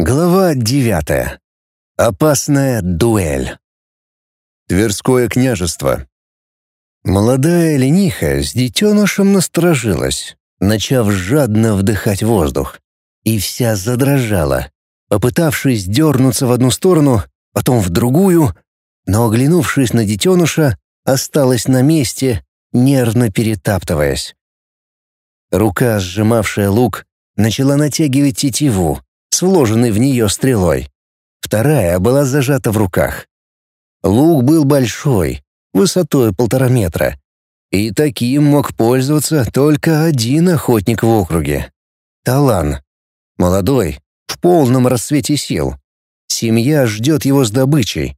Глава девятая. Опасная дуэль. Тверское княжество. Молодая лениха с детенышем насторожилась, начав жадно вдыхать воздух, и вся задрожала, попытавшись дернуться в одну сторону, потом в другую, но, оглянувшись на детеныша, осталась на месте, нервно перетаптываясь. Рука, сжимавшая лук, начала натягивать тетиву, с вложенной в нее стрелой. Вторая была зажата в руках. Лук был большой, высотой полтора метра, и таким мог пользоваться только один охотник в округе. Талан. Молодой, в полном расцвете сил. Семья ждет его с добычей.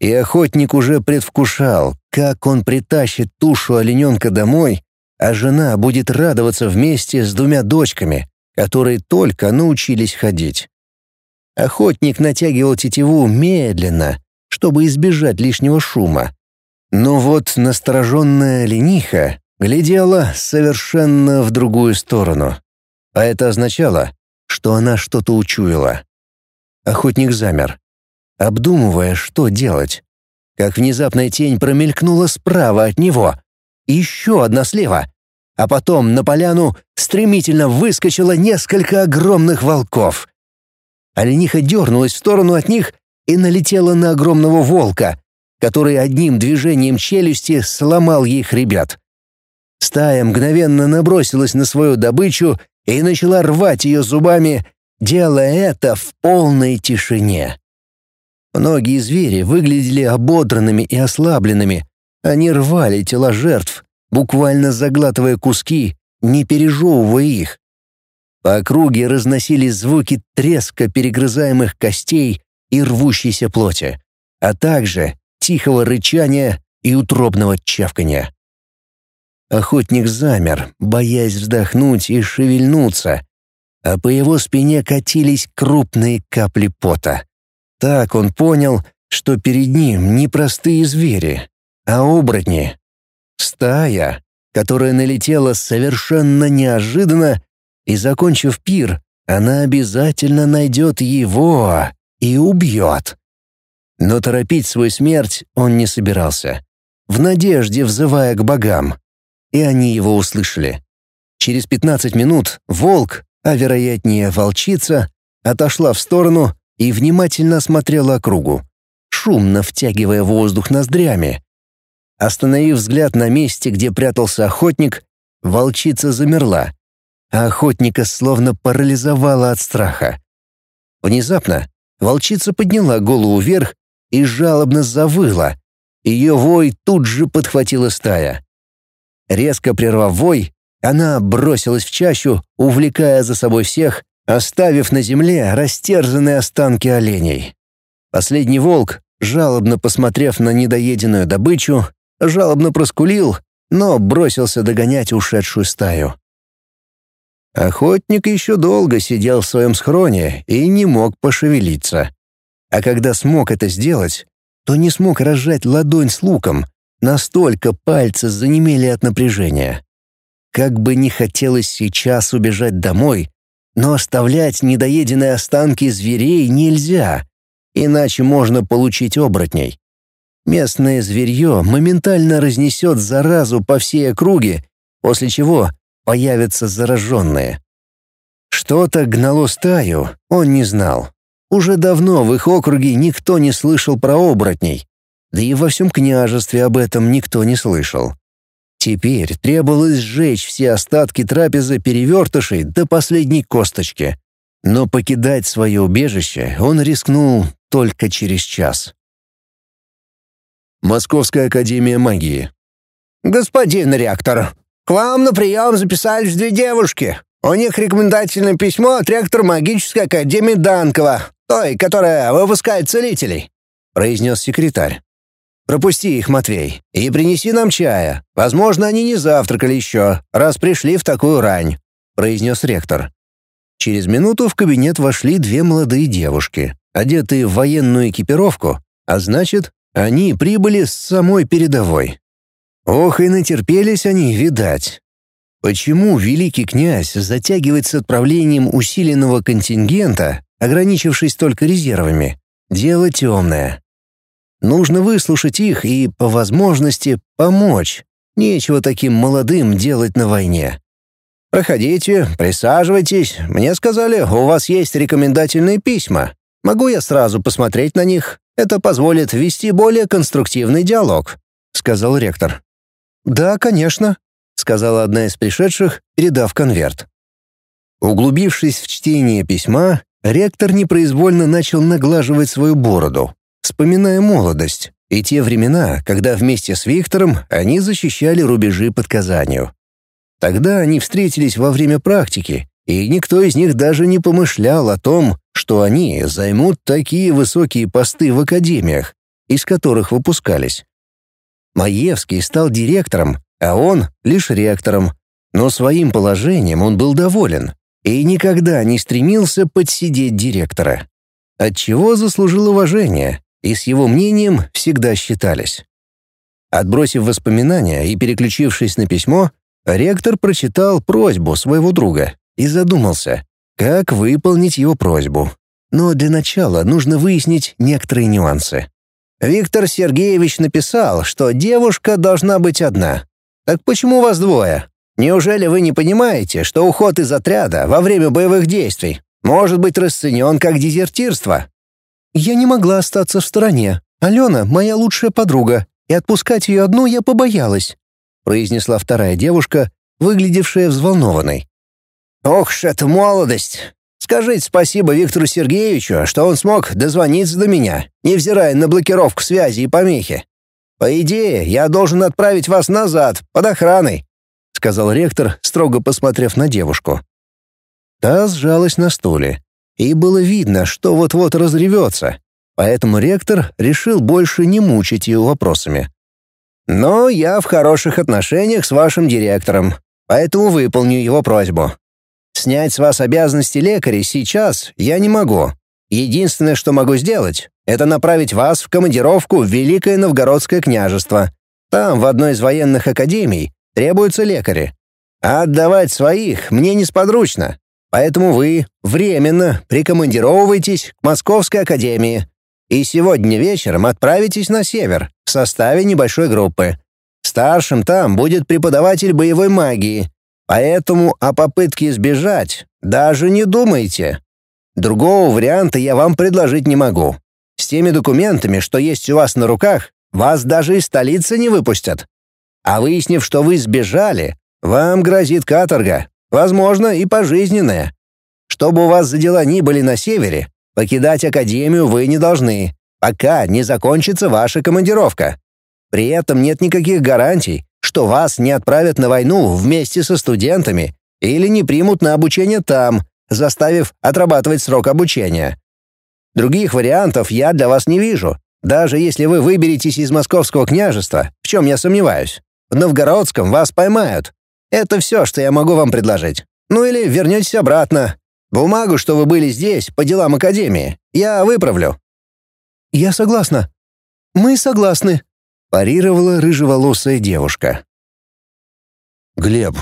И охотник уже предвкушал, как он притащит тушу олененка домой, а жена будет радоваться вместе с двумя дочками, которые только научились ходить. Охотник натягивал тетиву медленно, чтобы избежать лишнего шума. Но вот настороженная лениха глядела совершенно в другую сторону. А это означало, что она что-то учуяла. Охотник замер, обдумывая, что делать. Как внезапная тень промелькнула справа от него. еще одна слева а потом на поляну стремительно выскочило несколько огромных волков. Олениха дернулась в сторону от них и налетела на огромного волка, который одним движением челюсти сломал ей хребет. Стая мгновенно набросилась на свою добычу и начала рвать ее зубами, делая это в полной тишине. Многие звери выглядели ободранными и ослабленными. Они рвали тела жертв, буквально заглатывая куски, не пережевывая их. По округе разносились звуки треска перегрызаемых костей и рвущейся плоти, а также тихого рычания и утробного чавканья. Охотник замер, боясь вздохнуть и шевельнуться, а по его спине катились крупные капли пота. Так он понял, что перед ним не простые звери, а оборотни, Стая, которая налетела совершенно неожиданно, и, закончив пир, она обязательно найдет его и убьет. Но торопить свою смерть он не собирался, в надежде взывая к богам. И они его услышали. Через пятнадцать минут волк, а вероятнее волчица, отошла в сторону и внимательно осмотрела округу, шумно втягивая воздух ноздрями, Остановив взгляд на месте, где прятался охотник, волчица замерла, а охотника словно парализовала от страха. Внезапно волчица подняла голову вверх и жалобно завыла. Ее вой тут же подхватила стая. Резко прервав вой, она бросилась в чащу, увлекая за собой всех, оставив на земле растерзанные останки оленей. Последний волк, жалобно посмотрев на недоеденную добычу, жалобно проскулил, но бросился догонять ушедшую стаю. Охотник еще долго сидел в своем схроне и не мог пошевелиться. А когда смог это сделать, то не смог разжать ладонь с луком, настолько пальцы занемели от напряжения. Как бы не хотелось сейчас убежать домой, но оставлять недоеденные останки зверей нельзя, иначе можно получить оборотней. Местное зверье моментально разнесет заразу по всей округе, после чего появятся зараженные. Что-то гнало стаю, он не знал. Уже давно в их округе никто не слышал про оборотней, да и во всем княжестве об этом никто не слышал. Теперь требовалось сжечь все остатки трапезы перевертышей до последней косточки. Но покидать свое убежище он рискнул только через час. Московская академия магии. «Господин ректор, к вам на прием записались две девушки. У них рекомендательное письмо от ректора магической академии Данкова, той, которая выпускает целителей», — произнес секретарь. «Пропусти их, Матвей, и принеси нам чая. Возможно, они не завтракали еще, раз пришли в такую рань», — произнес ректор. Через минуту в кабинет вошли две молодые девушки, одетые в военную экипировку, а значит, они прибыли с самой передовой. Ох, и натерпелись они, видать. Почему великий князь затягивает с отправлением усиленного контингента, ограничившись только резервами. Дело темное. Нужно выслушать их и, по возможности, помочь. Нечего таким молодым делать на войне. «Проходите, присаживайтесь. Мне сказали, у вас есть рекомендательные письма. Могу я сразу посмотреть на них? Это позволит вести более конструктивный диалог», — сказал ректор. «Да, конечно», — сказала одна из пришедших, передав конверт. Углубившись в чтение письма, ректор непроизвольно начал наглаживать свою бороду, вспоминая молодость и те времена, когда вместе с Виктором они защищали рубежи под Казанью. Тогда они встретились во время практики, и никто из них даже не помышлял о том, что они займут такие высокие посты в академиях, из которых выпускались. Маевский стал директором, а он — лишь ректором, но своим положением он был доволен и никогда не стремился подсидеть директора. Отчего заслужил уважение, и с его мнением всегда считались. Отбросив воспоминания и переключившись на письмо, ректор прочитал просьбу своего друга и задумался, как выполнить его просьбу. Но для начала нужно выяснить некоторые нюансы. Виктор Сергеевич написал, что девушка должна быть одна. Так почему вас двое? Неужели вы не понимаете, что уход из отряда во время боевых действий может быть расценен как дезертирство? Я не могла остаться в стороне. Алена — моя лучшая подруга, и отпускать ее одну я побоялась», — произнесла вторая девушка, выглядевшая взволнованной. «Ох ж это молодость! Скажите спасибо Виктору Сергеевичу, что он смог дозвониться до меня, невзирая на блокировку связи и помехи. По идее, я должен отправить вас назад, под охраной», — сказал ректор, строго посмотрев на девушку. Та сжалась на стуле, и было видно, что вот-вот разревется, поэтому ректор решил больше не мучить ее вопросами. «Но я в хороших отношениях с вашим директором, поэтому выполню его просьбу. Снять с вас обязанности лекаря сейчас я не могу. Единственное, что могу сделать, это направить вас в командировку в Великое Новгородское княжество. Там, в одной из военных академий, требуются лекари. А отдавать своих мне несподручно. Поэтому вы временно прикомандировываетесь к Московской академии и сегодня вечером отправитесь на север в составе небольшой группы. Старшим там будет преподаватель боевой магии, Поэтому о попытке сбежать даже не думайте. Другого варианта я вам предложить не могу. С теми документами, что есть у вас на руках, вас даже из столицы не выпустят. А выяснив, что вы сбежали, вам грозит каторга, возможно, и пожизненная. Чтобы у вас за дела ни были на севере, покидать академию вы не должны, пока не закончится ваша командировка. При этом нет никаких гарантий, что вас не отправят на войну вместе со студентами или не примут на обучение там, заставив отрабатывать срок обучения. Других вариантов я для вас не вижу, даже если вы выберетесь из московского княжества, в чем я сомневаюсь. В Новгородском вас поймают. Это все, что я могу вам предложить. Ну или вернетесь обратно. Бумагу, что вы были здесь, по делам Академии, я выправлю». «Я согласна». «Мы согласны», — парировала рыжеволосая девушка. «Глеб».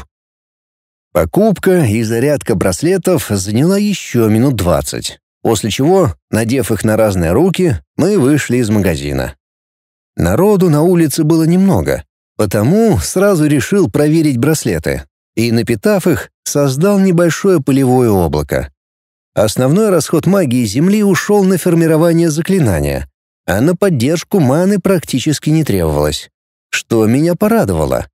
Покупка и зарядка браслетов заняла еще минут двадцать, после чего, надев их на разные руки, мы вышли из магазина. Народу на улице было немного, потому сразу решил проверить браслеты и, напитав их, создал небольшое полевое облако. Основной расход магии Земли ушел на формирование заклинания, а на поддержку маны практически не требовалось, что меня порадовало.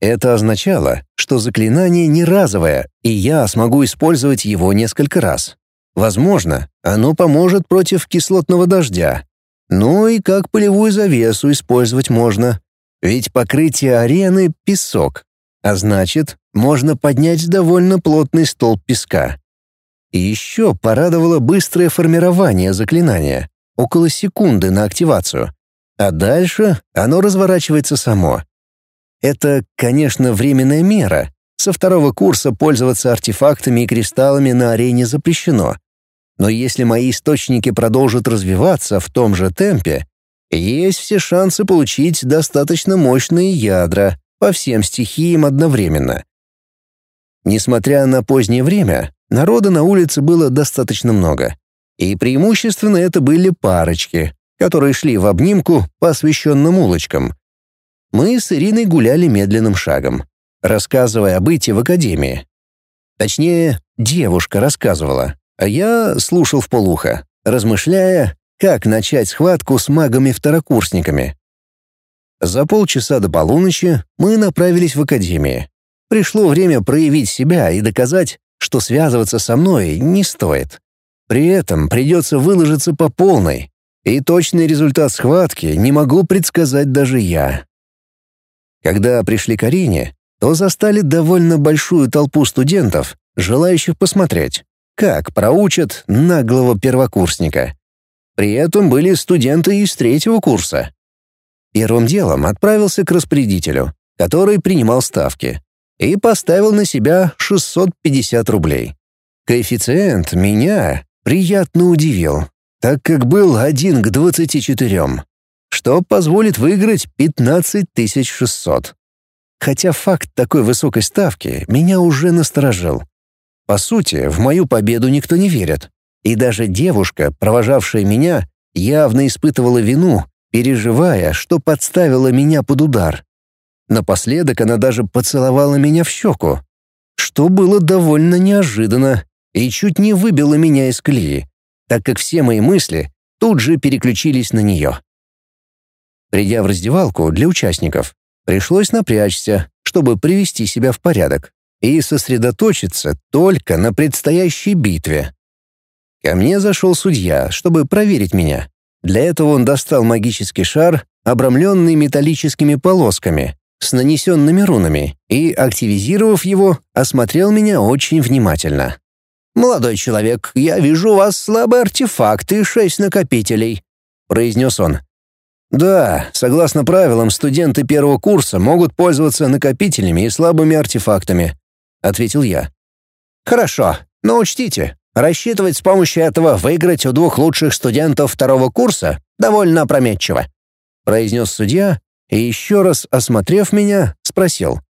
Это означало, что заклинание не разовое, и я смогу использовать его несколько раз. Возможно, оно поможет против кислотного дождя. Ну и как полевую завесу использовать можно. Ведь покрытие арены — песок, а значит, можно поднять довольно плотный столб песка. И еще порадовало быстрое формирование заклинания около секунды на активацию, а дальше оно разворачивается само. Это, конечно, временная мера. Со второго курса пользоваться артефактами и кристаллами на арене запрещено. Но если мои источники продолжат развиваться в том же темпе, есть все шансы получить достаточно мощные ядра по всем стихиям одновременно. Несмотря на позднее время, народа на улице было достаточно много. И преимущественно это были парочки, которые шли в обнимку по освещенным улочкам. Мы с Ириной гуляли медленным шагом, рассказывая о быте в академии. Точнее, девушка рассказывала, а я слушал в полухо, размышляя, как начать схватку с магами-второкурсниками. За полчаса до полуночи мы направились в академию. Пришло время проявить себя и доказать, что связываться со мной не стоит. При этом придется выложиться по полной, и точный результат схватки не могу предсказать даже я. Когда пришли к арене, то застали довольно большую толпу студентов, желающих посмотреть, как проучат наглого первокурсника. При этом были студенты из третьего курса. Первым делом отправился к распорядителю, который принимал ставки, и поставил на себя 650 рублей. Коэффициент меня приятно удивил, так как был 1 к 24, что позволит выиграть 15 600. Хотя факт такой высокой ставки меня уже насторожил. По сути, в мою победу никто не верит. И даже девушка, провожавшая меня, явно испытывала вину, переживая, что подставила меня под удар. Напоследок она даже поцеловала меня в щеку, что было довольно неожиданно и чуть не выбило меня из колеи, так как все мои мысли тут же переключились на нее. Придя в раздевалку для участников, пришлось напрячься, чтобы привести себя в порядок и сосредоточиться только на предстоящей битве. Ко мне зашел судья, чтобы проверить меня. Для этого он достал магический шар, обрамленный металлическими полосками, с нанесенными рунами, и, активизировав его, осмотрел меня очень внимательно. «Молодой человек, я вижу у вас слабый артефакт и шесть накопителей», — произнес он. «Да, согласно правилам, студенты первого курса могут пользоваться накопителями и слабыми артефактами», — ответил я. «Хорошо, но учтите, рассчитывать с помощью этого выиграть у двух лучших студентов второго курса довольно опрометчиво», — произнес судья и еще раз осмотрев меня, спросил.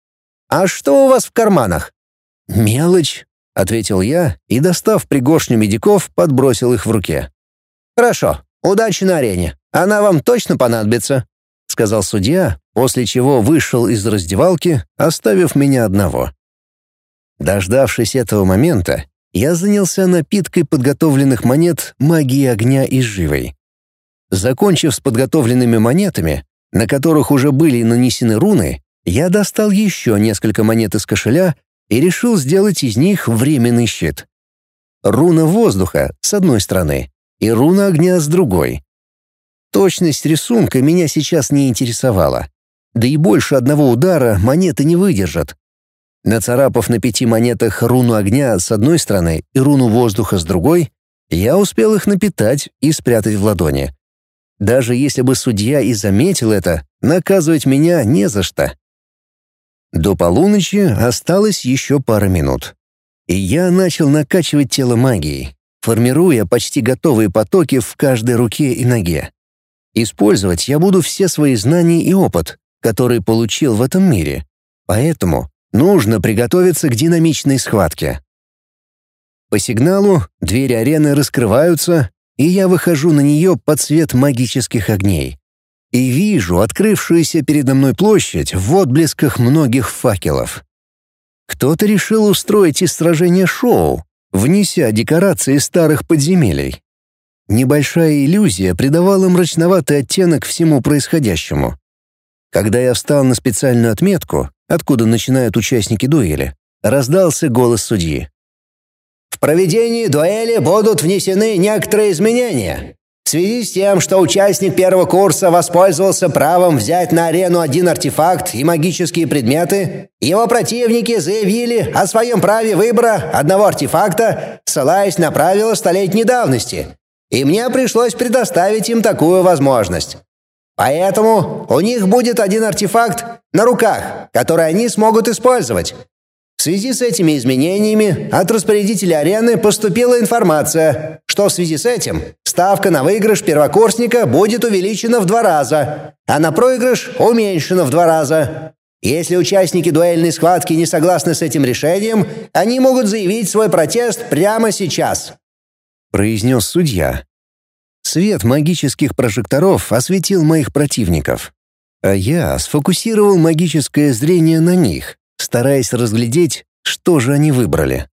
«А что у вас в карманах?» «Мелочь», — ответил я и, достав пригоршню медиков, подбросил их в руке. «Хорошо, удачи на арене. Она вам точно понадобится», — сказал судья, после чего вышел из раздевалки, оставив меня одного. Дождавшись этого момента, я занялся напиткой подготовленных монет магии огня и живой. Закончив с подготовленными монетами, на которых уже были нанесены руны, я достал еще несколько монет из кошеля и решил сделать из них временный щит. Руна воздуха с одной стороны и руна огня с другой. Точность рисунка меня сейчас не интересовала. Да и больше одного удара монеты не выдержат. Нацарапав на пяти монетах руну огня с одной стороны и руну воздуха с другой, я успел их напитать и спрятать в ладони. Даже если бы судья и заметил это, наказывать меня не за что. До полуночи осталось еще пара минут. И я начал накачивать тело магией, формируя почти готовые потоки в каждой руке и ноге. Использовать я буду все свои знания и опыт, который получил в этом мире. Поэтому нужно приготовиться к динамичной схватке. По сигналу двери арены раскрываются, и я выхожу на нее под свет магических огней. И вижу открывшуюся передо мной площадь в отблесках многих факелов. Кто-то решил устроить из сражения шоу, внеся декорации старых подземелий. Небольшая иллюзия придавала мрачноватый оттенок всему происходящему. Когда я встал на специальную отметку, откуда начинают участники дуэли, раздался голос судьи. В проведении дуэли будут внесены некоторые изменения. В связи с тем, что участник первого курса воспользовался правом взять на арену один артефакт и магические предметы, его противники заявили о своем праве выбора одного артефакта, ссылаясь на правила столетней давности. И мне пришлось предоставить им такую возможность. Поэтому у них будет один артефакт на руках, который они смогут использовать. В связи с этими изменениями от распорядителя арены поступила информация, что в связи с этим ставка на выигрыш первокурсника будет увеличена в два раза, а на проигрыш уменьшена в два раза. Если участники дуэльной схватки не согласны с этим решением, они могут заявить свой протест прямо сейчас», — произнес судья. Свет магических прожекторов осветил моих противников, а я сфокусировал магическое зрение на них, стараясь разглядеть, что же они выбрали.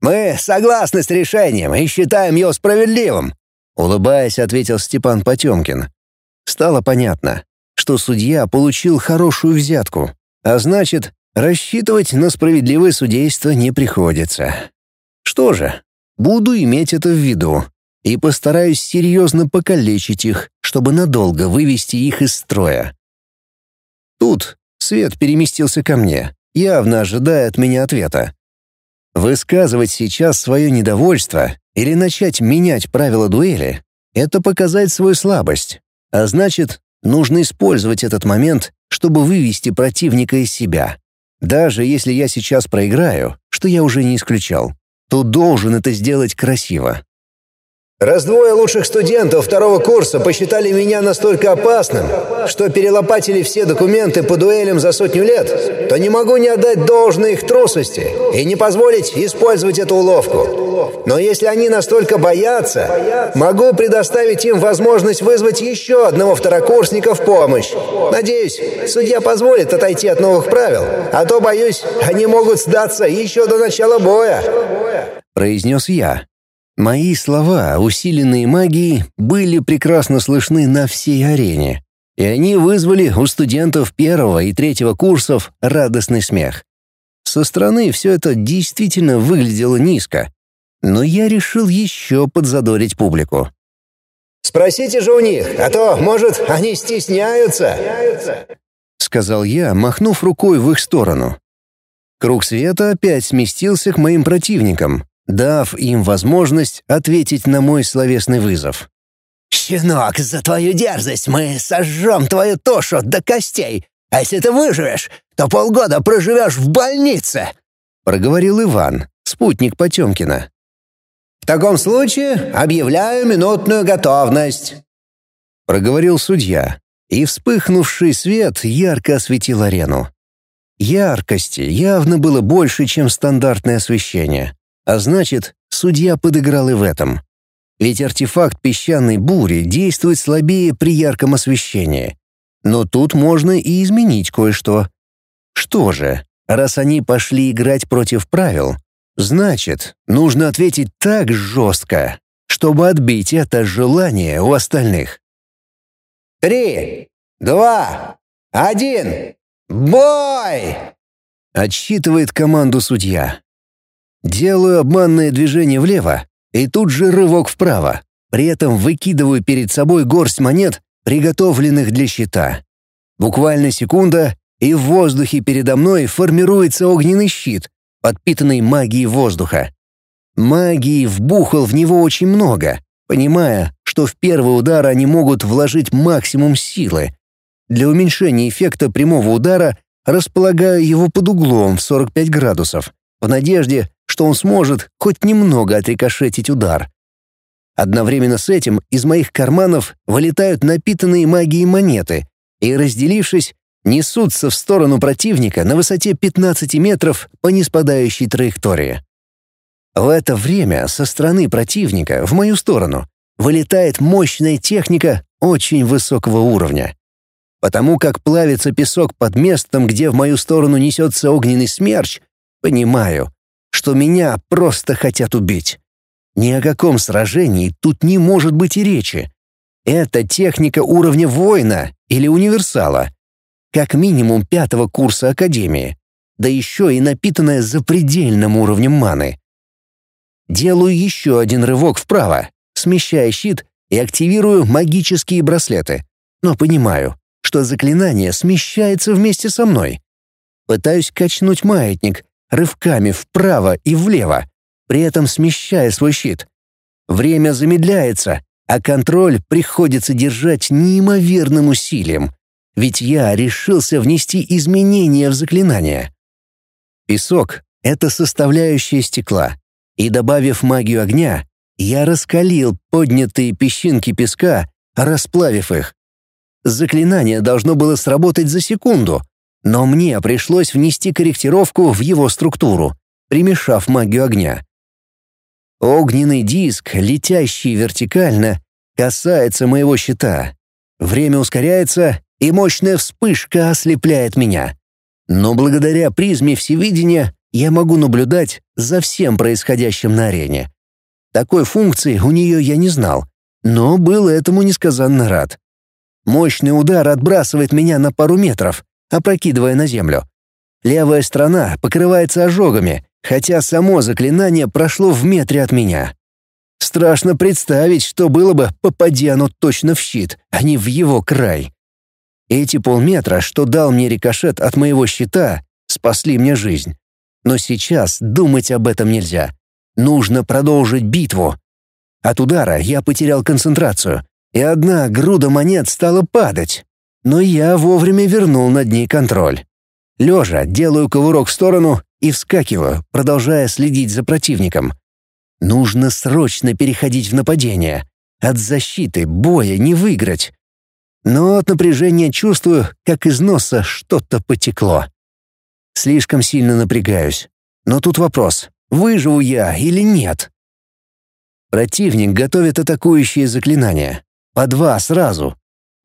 «Мы согласны с решением и считаем его справедливым», — улыбаясь, ответил Степан Потемкин. Стало понятно что судья получил хорошую взятку, а значит, рассчитывать на справедливое судейство не приходится. Что же, буду иметь это в виду и постараюсь серьезно покалечить их, чтобы надолго вывести их из строя. Тут Свет переместился ко мне, явно ожидая от меня ответа. Высказывать сейчас свое недовольство или начать менять правила дуэли — это показать свою слабость, а значит, Нужно использовать этот момент, чтобы вывести противника из себя. Даже если я сейчас проиграю, что я уже не исключал, то должен это сделать красиво. Раз двое лучших студентов второго курса посчитали меня настолько опасным, что перелопатили все документы по дуэлям за сотню лет, то не могу не отдать должной их трусости и не позволить использовать эту уловку. Но если они настолько боятся, могу предоставить им возможность вызвать еще одного второкурсника в помощь. Надеюсь, судья позволит отойти от новых правил, а то, боюсь, они могут сдаться еще до начала боя. Произнес я. Мои слова, усиленные магией, были прекрасно слышны на всей арене, и они вызвали у студентов первого и третьего курсов радостный смех. Со стороны все это действительно выглядело низко, но я решил еще подзадорить публику. «Спросите же у них, а то, может, они стесняются», — сказал я, махнув рукой в их сторону. Круг света опять сместился к моим противникам, дав им возможность ответить на мой словесный вызов. «Щенок, за твою дерзость мы сожжем твою тушу до костей, а если ты выживешь, то полгода проживешь в больнице», — проговорил Иван, спутник Потемкина. «В таком случае объявляю минутную готовность», — проговорил судья, и вспыхнувший свет ярко осветил арену. Яркости явно было больше, чем стандартное освещение. А значит, судья подыграл и в этом. Ведь артефакт песчаной бури действует слабее при ярком освещении. Но тут можно и изменить кое-что. Что же, раз они пошли играть против правил, значит, нужно ответить так жестко, чтобы отбить это желание у остальных. «Три, два, один, бой!» Отсчитывает команду судья. Делаю обманное движение влево и тут же рывок вправо. При этом выкидываю перед собой горсть монет, приготовленных для щита. Буквально секунда, и в воздухе передо мной формируется огненный щит, подпитанный магией воздуха. Магии вбухал в него очень много, понимая, что в первый удар они могут вложить максимум силы. Для уменьшения эффекта прямого удара располагаю его под углом в 45 градусов, в надежде, что он сможет хоть немного отрикошетить удар. Одновременно с этим из моих карманов вылетают напитанные магией монеты и, разделившись, несутся в сторону противника на высоте 15 метров по неспадающей траектории. В это время со стороны противника в мою сторону вылетает мощная техника очень высокого уровня. Потому как плавится песок под местом, где в мою сторону несется огненный смерч, понимаю, что меня просто хотят убить. Ни о каком сражении тут не может быть и речи. Это техника уровня воина или универсала. Как минимум пятого курса Академии. Да еще и напитанная запредельным уровнем маны. Делаю еще один рывок вправо, смещая щит и активирую магические браслеты. Но понимаю, что заклинание смещается вместе со мной. Пытаюсь качнуть маятник, рывками вправо и влево, при этом смещая свой щит. Время замедляется, а контроль приходится держать неимоверным усилием, ведь я решился внести изменения в заклинание. Песок — это составляющая стекла, и, добавив магию огня, я раскалил поднятые песчинки песка, расплавив их. Заклинание должно было сработать за секунду, Но мне пришлось внести корректировку в его структуру, примешав магию огня. Огненный диск, летящий вертикально, касается моего щита. Время ускоряется, и мощная вспышка ослепляет меня. Но благодаря призме всевидения я могу наблюдать за всем происходящим на арене. Такой функции у нее я не знал, но был этому несказанно рад. Мощный удар отбрасывает меня на пару метров, опрокидывая на землю. Левая сторона покрывается ожогами, хотя само заклинание прошло в метре от меня. Страшно представить, что было бы, попади оно точно в щит, а не в его край. Эти полметра, что дал мне рикошет от моего щита, спасли мне жизнь. Но сейчас думать об этом нельзя. Нужно продолжить битву. От удара я потерял концентрацию, и одна груда монет стала падать. Но я вовремя вернул над ней контроль. Лежа, делаю кувырок в сторону и вскакиваю, продолжая следить за противником. Нужно срочно переходить в нападение. От защиты боя не выиграть. Но от напряжения чувствую, как из носа что-то потекло. Слишком сильно напрягаюсь. Но тут вопрос, выживу я или нет? Противник готовит атакующие заклинания. По два сразу.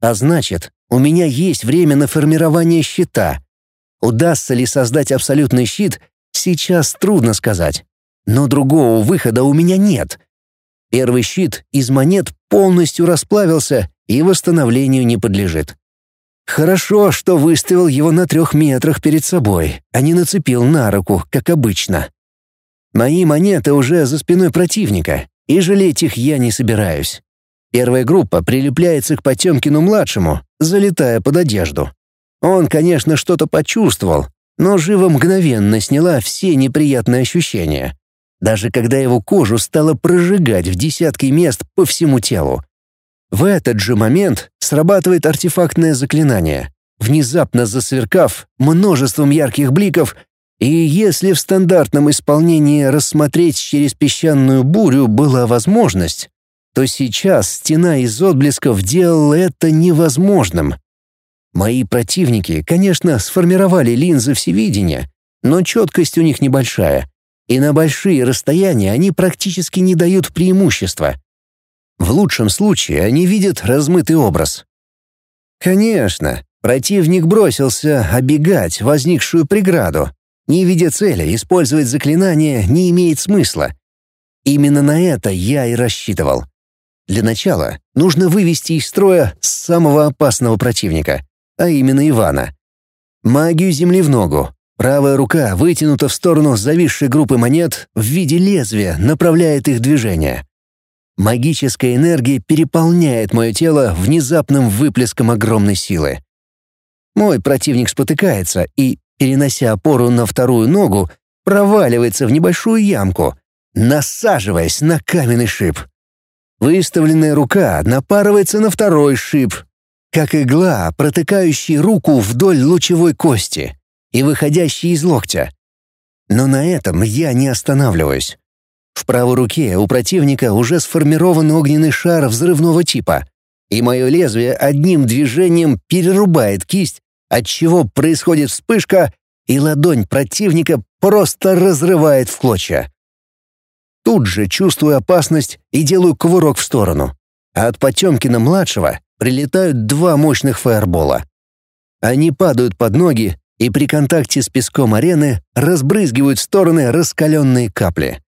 А значит, у меня есть время на формирование щита. Удастся ли создать абсолютный щит, сейчас трудно сказать. Но другого выхода у меня нет. Первый щит из монет полностью расплавился и восстановлению не подлежит. Хорошо, что выставил его на трех метрах перед собой, а не нацепил на руку, как обычно. Мои монеты уже за спиной противника, и жалеть их я не собираюсь. Первая группа прилепляется к Потемкину-младшему, залетая под одежду. Он, конечно, что-то почувствовал, но живо мгновенно сняла все неприятные ощущения. Даже когда его кожу стало прожигать в десятки мест по всему телу. В этот же момент срабатывает артефактное заклинание, внезапно засверкав множеством ярких бликов, и если в стандартном исполнении рассмотреть через песчаную бурю была возможность, то сейчас стена из отблесков делала это невозможным. Мои противники, конечно, сформировали линзы всевидения, но четкость у них небольшая, и на большие расстояния они практически не дают преимущества. В лучшем случае они видят размытый образ. Конечно, противник бросился обегать возникшую преграду. Не видя цели, использовать заклинание не имеет смысла. Именно на это я и рассчитывал. Для начала нужно вывести из строя самого опасного противника, а именно Ивана. Магию земли в ногу. Правая рука вытянута в сторону зависшей группы монет в виде лезвия, направляет их движение. Магическая энергия переполняет мое тело внезапным выплеском огромной силы. Мой противник спотыкается и, перенося опору на вторую ногу, проваливается в небольшую ямку, насаживаясь на каменный шип. Выставленная рука напарывается на второй шип, как игла, протыкающая руку вдоль лучевой кости и выходящей из локтя. Но на этом я не останавливаюсь. В правой руке у противника уже сформирован огненный шар взрывного типа, и мое лезвие одним движением перерубает кисть, отчего происходит вспышка, и ладонь противника просто разрывает в клочья. Тут же чувствую опасность и делаю кувырок в сторону. А от Потемкина-младшего прилетают два мощных фаербола. Они падают под ноги и при контакте с песком арены разбрызгивают в стороны раскаленные капли.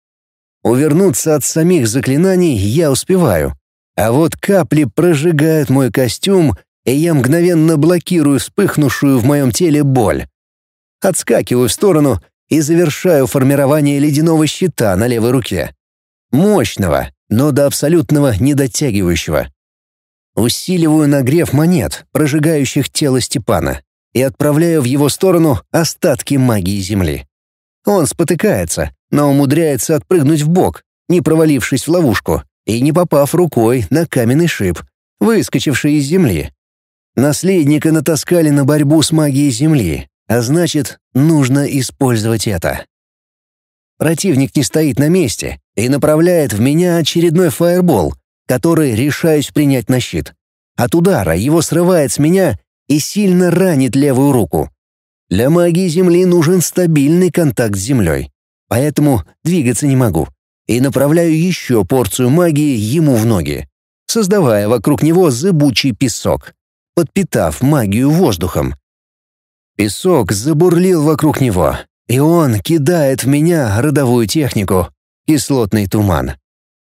Увернуться от самих заклинаний я успеваю, а вот капли прожигают мой костюм, и я мгновенно блокирую вспыхнувшую в моем теле боль. Отскакиваю в сторону и завершаю формирование ледяного щита на левой руке. Мощного, но до абсолютного недотягивающего. Усиливаю нагрев монет, прожигающих тело Степана, и отправляю в его сторону остатки магии Земли. Он спотыкается, но умудряется отпрыгнуть в бок, не провалившись в ловушку и не попав рукой на каменный шип, выскочивший из земли. Наследника натаскали на борьбу с магией земли, а значит, нужно использовать это. Противник не стоит на месте и направляет в меня очередной фаербол, который решаюсь принять на щит. От удара его срывает с меня и сильно ранит левую руку. Для магии Земли нужен стабильный контакт с Землей, поэтому двигаться не могу. И направляю еще порцию магии ему в ноги, создавая вокруг него зыбучий песок, подпитав магию воздухом. Песок забурлил вокруг него, и он кидает в меня родовую технику — кислотный туман.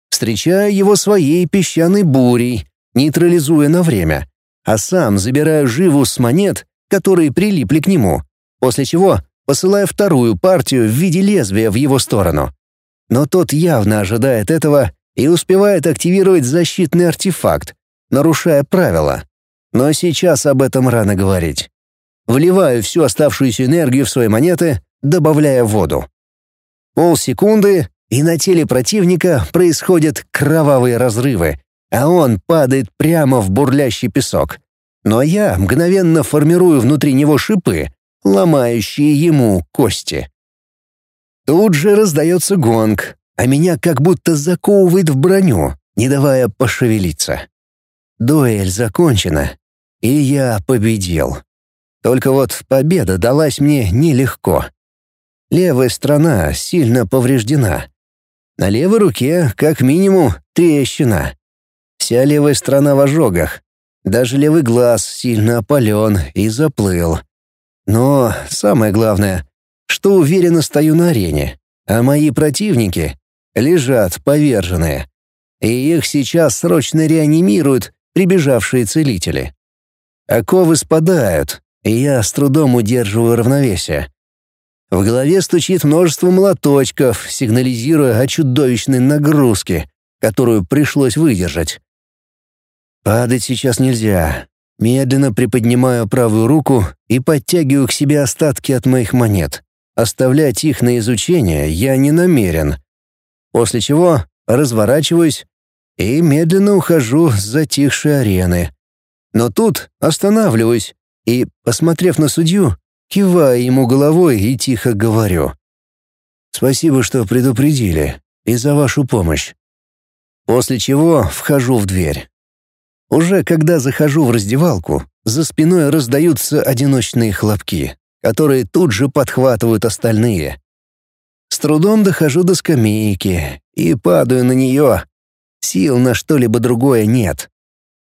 Встречаю его своей песчаной бурей, нейтрализуя на время, а сам забираю живу с монет которые прилипли к нему, после чего посылаю вторую партию в виде лезвия в его сторону. Но тот явно ожидает этого и успевает активировать защитный артефакт, нарушая правила. Но сейчас об этом рано говорить. Вливаю всю оставшуюся энергию в свои монеты, добавляя воду. Полсекунды, и на теле противника происходят кровавые разрывы, а он падает прямо в бурлящий песок. Но я мгновенно формирую внутри него шипы, ломающие ему кости. Тут же раздается гонг, а меня как будто заковывает в броню, не давая пошевелиться. Дуэль закончена, и я победил. Только вот победа далась мне нелегко. Левая сторона сильно повреждена. На левой руке, как минимум, трещина. Вся левая сторона в ожогах, даже левый глаз сильно опален и заплыл. Но самое главное, что уверенно стою на арене, а мои противники лежат поверженные. И их сейчас срочно реанимируют прибежавшие целители. Оковы спадают, и я с трудом удерживаю равновесие. В голове стучит множество молоточков, сигнализируя о чудовищной нагрузке, которую пришлось выдержать. Падать сейчас нельзя. Медленно приподнимаю правую руку и подтягиваю к себе остатки от моих монет. Оставлять их на изучение я не намерен. После чего разворачиваюсь и медленно ухожу с затихшей арены. Но тут останавливаюсь и, посмотрев на судью, киваю ему головой и тихо говорю. «Спасибо, что предупредили, и за вашу помощь». После чего вхожу в дверь. Уже когда захожу в раздевалку, за спиной раздаются одиночные хлопки, которые тут же подхватывают остальные. С трудом дохожу до скамейки и падаю на нее. Сил на что-либо другое нет.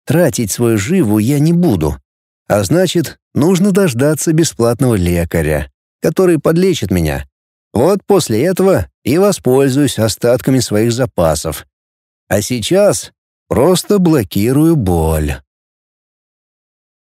Тратить свою живу я не буду. А значит, нужно дождаться бесплатного лекаря, который подлечит меня. Вот после этого и воспользуюсь остатками своих запасов. А сейчас Просто блокирую боль.